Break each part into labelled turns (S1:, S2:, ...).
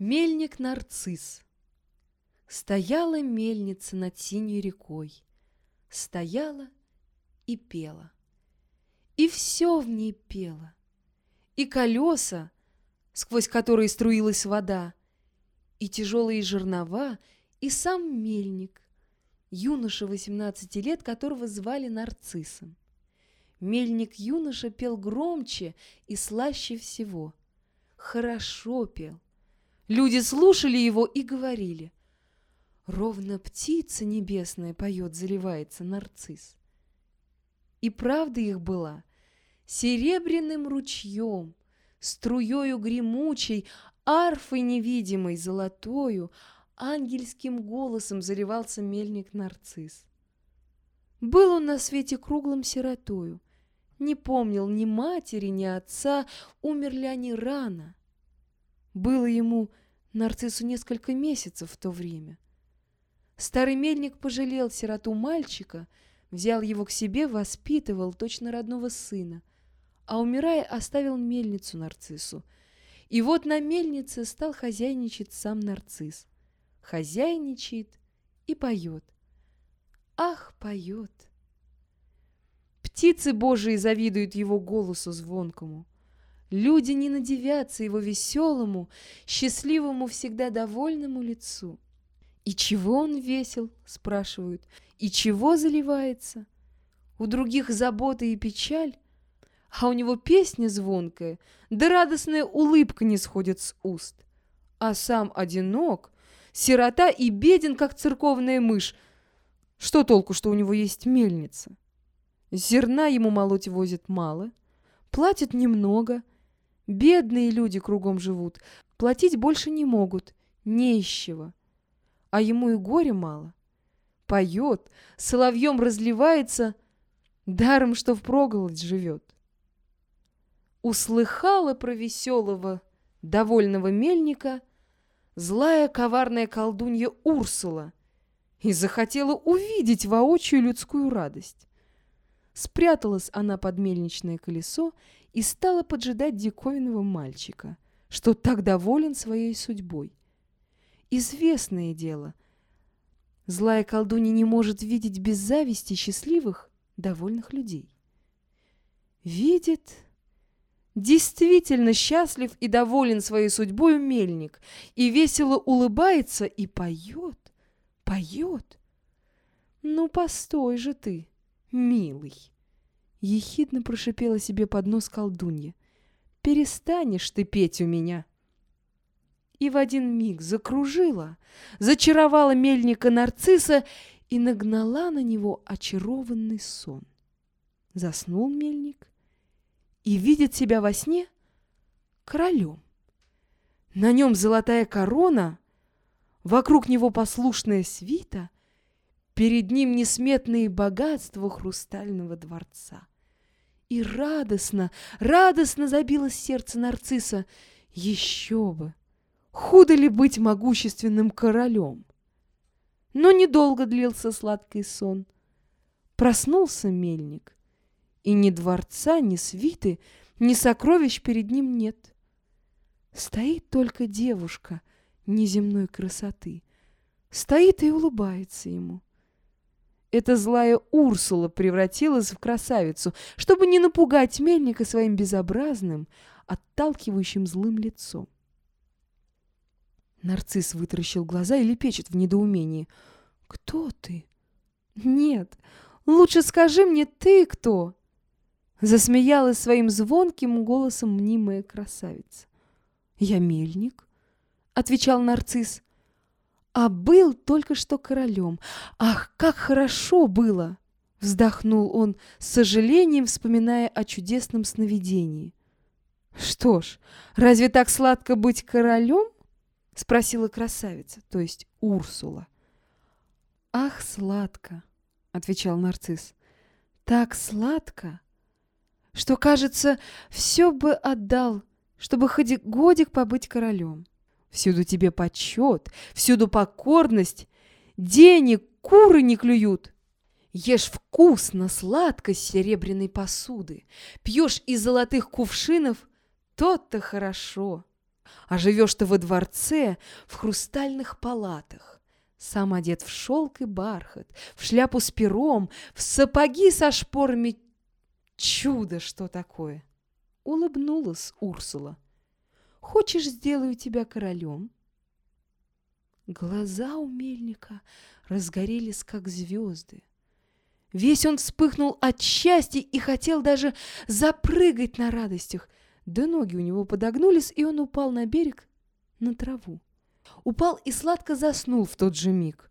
S1: Мельник нарцисс. Стояла мельница над синей рекой, Стояла и пела. И все в ней пело. И колеса, сквозь которые струилась вода, И тяжелые жернова, и сам мельник, Юноша восемнадцати лет, которого звали нарциссом. Мельник-юноша пел громче и слаще всего. Хорошо пел — Люди слушали его и говорили. Ровно птица небесная поет, заливается нарцисс. И правда их была. Серебряным ручьем, струею гремучей, арфой невидимой, золотою, ангельским голосом заливался мельник нарцисс. Был он на свете круглым сиротою, не помнил ни матери, ни отца, умерли они рано. Было ему нарциссу несколько месяцев в то время. Старый мельник пожалел сироту мальчика, взял его к себе, воспитывал точно родного сына, а умирая оставил мельницу нарциссу. И вот на мельнице стал хозяйничать сам нарцисс. Хозяйничает и поет. Ах, поет! Птицы божии завидуют его голосу звонкому. Люди не надевятся его веселому, счастливому, всегда довольному лицу. «И чего он весел?» — спрашивают. «И чего заливается?» У других забота и печаль, а у него песня звонкая, да радостная улыбка не сходит с уст. А сам одинок, сирота и беден, как церковная мышь. Что толку, что у него есть мельница? Зерна ему молоть возят мало, платят немного — Бедные люди кругом живут, платить больше не могут, чего. А ему и горя мало. Поет, соловьем разливается, даром, что впроголодь живет. Услыхала про веселого, довольного мельника злая коварная колдунья Урсула и захотела увидеть воочию людскую радость. Спряталась она под мельничное колесо и стала поджидать диковинного мальчика, что так доволен своей судьбой. Известное дело, злая колдунья не может видеть без зависти счастливых, довольных людей. Видит, действительно счастлив и доволен своей судьбой мельник, и весело улыбается и поет, поет. Ну, постой же ты, милый. Ехидно прошипела себе под нос колдунья. «Перестанешь ты петь у меня!» И в один миг закружила, зачаровала мельника нарцисса и нагнала на него очарованный сон. Заснул мельник и видит себя во сне королем. На нем золотая корона, вокруг него послушная свита, перед ним несметные богатства хрустального дворца. И радостно, радостно забилось сердце нарцисса. Еще бы! Худо ли быть могущественным королем? Но недолго длился сладкий сон. Проснулся мельник, и ни дворца, ни свиты, ни сокровищ перед ним нет. Стоит только девушка неземной красоты. Стоит и улыбается ему. Эта злая Урсула превратилась в красавицу, чтобы не напугать мельника своим безобразным, отталкивающим злым лицом. Нарцисс вытаращил глаза и лепечет в недоумении. «Кто ты?» «Нет, лучше скажи мне, ты кто?» Засмеялась своим звонким голосом мнимая красавица. «Я мельник», — отвечал нарцисс а был только что королем. Ах, как хорошо было! Вздохнул он, с сожалением вспоминая о чудесном сновидении. «Что ж, разве так сладко быть королем?» — спросила красавица, то есть Урсула. «Ах, сладко!» — отвечал нарцисс. «Так сладко, что, кажется, все бы отдал, чтобы хоть годик побыть королем. Всюду тебе почет, всюду покорность, денег куры не клюют. Ешь вкусно, сладко серебряной посуды, пьешь из золотых кувшинов, тот-то хорошо. а живешь ты во дворце в хрустальных палатах. Сам одет в шелк и бархат, в шляпу с пером, в сапоги со шпорами. Чудо, что такое! Улыбнулась Урсула. Хочешь, сделаю тебя королем? Глаза у мельника разгорелись, как звезды. Весь он вспыхнул от счастья и хотел даже запрыгать на радостях. Да ноги у него подогнулись, и он упал на берег на траву. Упал и сладко заснул в тот же миг.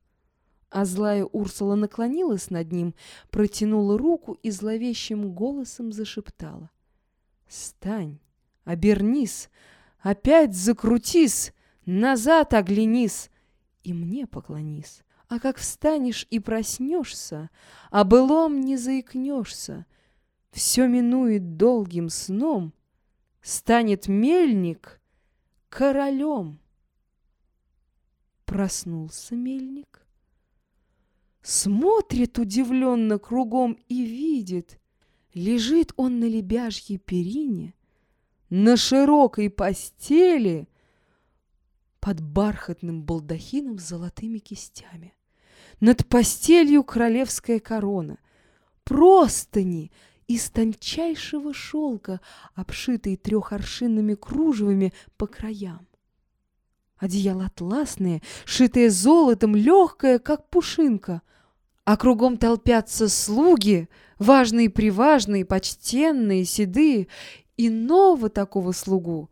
S1: А злая Урсула наклонилась над ним, протянула руку и зловещим голосом зашептала. «Стань, обернись, опять закрутись, назад оглянись и мне поклонись. А как встанешь и проснешься, о былом не заикнешься, все минует долгим сном, станет мельник королем. Проснулся мельник, смотрит удивленно кругом и видит, лежит он на лебяжьей перине, на широкой постели под бархатным балдахином с золотыми кистями. Над постелью королевская корона, простыни из тончайшего шелка, обшитые трехоршинными кружевами по краям. Одеяло атласное, шитое золотом, легкое, как пушинка, а кругом толпятся слуги, важные-приважные, почтенные, седые, иного такого слугу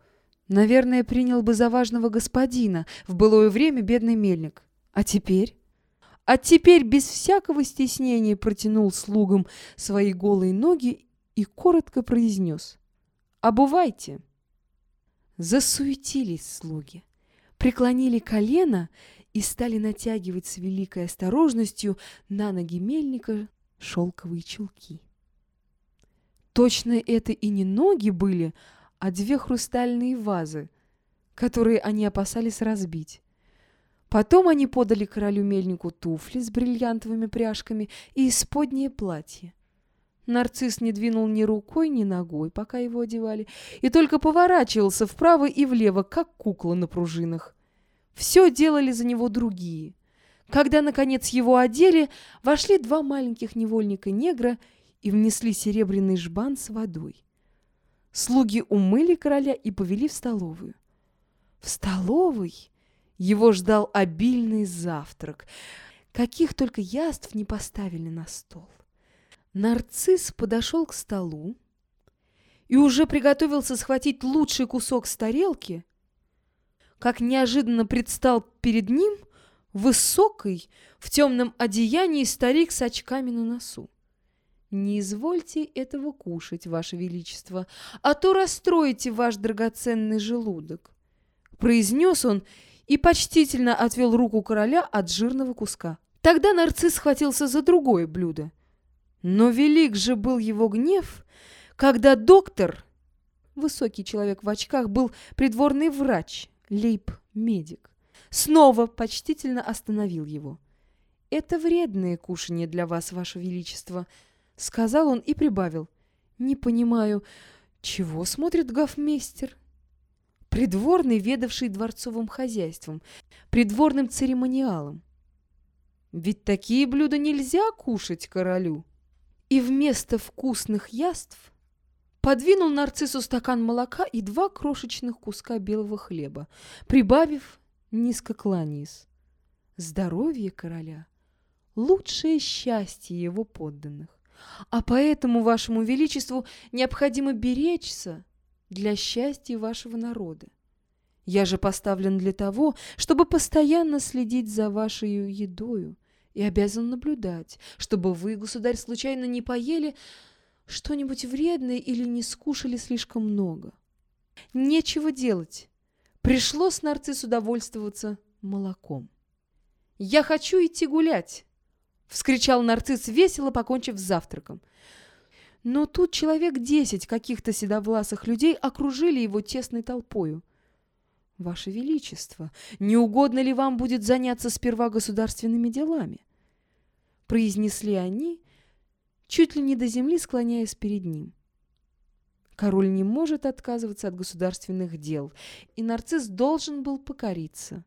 S1: Наверное, принял бы за важного господина в былое время бедный мельник. А теперь? А теперь без всякого стеснения протянул слугам свои голые ноги и коротко произнес «Обувайте». Засуетились слуги, преклонили колено и стали натягивать с великой осторожностью на ноги мельника шелковые чулки. Точно это и не ноги были, а две хрустальные вазы, которые они опасались разбить. Потом они подали королю мельнику туфли с бриллиантовыми пряжками и исподнее платье. Нарцисс не двинул ни рукой, ни ногой, пока его одевали, и только поворачивался вправо и влево, как кукла на пружинах. Все делали за него другие. Когда, наконец, его одели, вошли два маленьких невольника-негра и внесли серебряный жбан с водой. Слуги умыли короля и повели в столовую. В столовой его ждал обильный завтрак. Каких только яств не поставили на стол. Нарцисс подошел к столу и уже приготовился схватить лучший кусок с тарелки, как неожиданно предстал перед ним высокий в темном одеянии старик с очками на носу. «Не извольте этого кушать, Ваше Величество, а то расстроите ваш драгоценный желудок», — произнес он и почтительно отвел руку короля от жирного куска. Тогда нарцисс схватился за другое блюдо. Но велик же был его гнев, когда доктор, высокий человек в очках, был придворный врач, лейб-медик, снова почтительно остановил его. «Это вредное кушанье для вас, Ваше Величество», Сказал он и прибавил. «Не понимаю, чего смотрит гофмейстер?» Придворный, ведавший дворцовым хозяйством, придворным церемониалом. Ведь такие блюда нельзя кушать королю. И вместо вкусных яств подвинул нарциссу стакан молока и два крошечных куска белого хлеба, прибавив низко кланяясь. Здоровье короля — лучшее счастье его подданных. А поэтому вашему величеству необходимо беречься для счастья вашего народа. Я же поставлен для того, чтобы постоянно следить за вашей едою и обязан наблюдать, чтобы вы, государь, случайно не поели что-нибудь вредное или не скушали слишком много. Нечего делать. Пришлось нарциссу довольствоваться молоком. «Я хочу идти гулять», — вскричал нарцисс весело, покончив с завтраком. Но тут человек десять каких-то седовласых людей окружили его тесной толпою. «Ваше Величество, не угодно ли вам будет заняться сперва государственными делами?» Произнесли они, чуть ли не до земли склоняясь перед ним. Король не может отказываться от государственных дел, и нарцисс должен был покориться –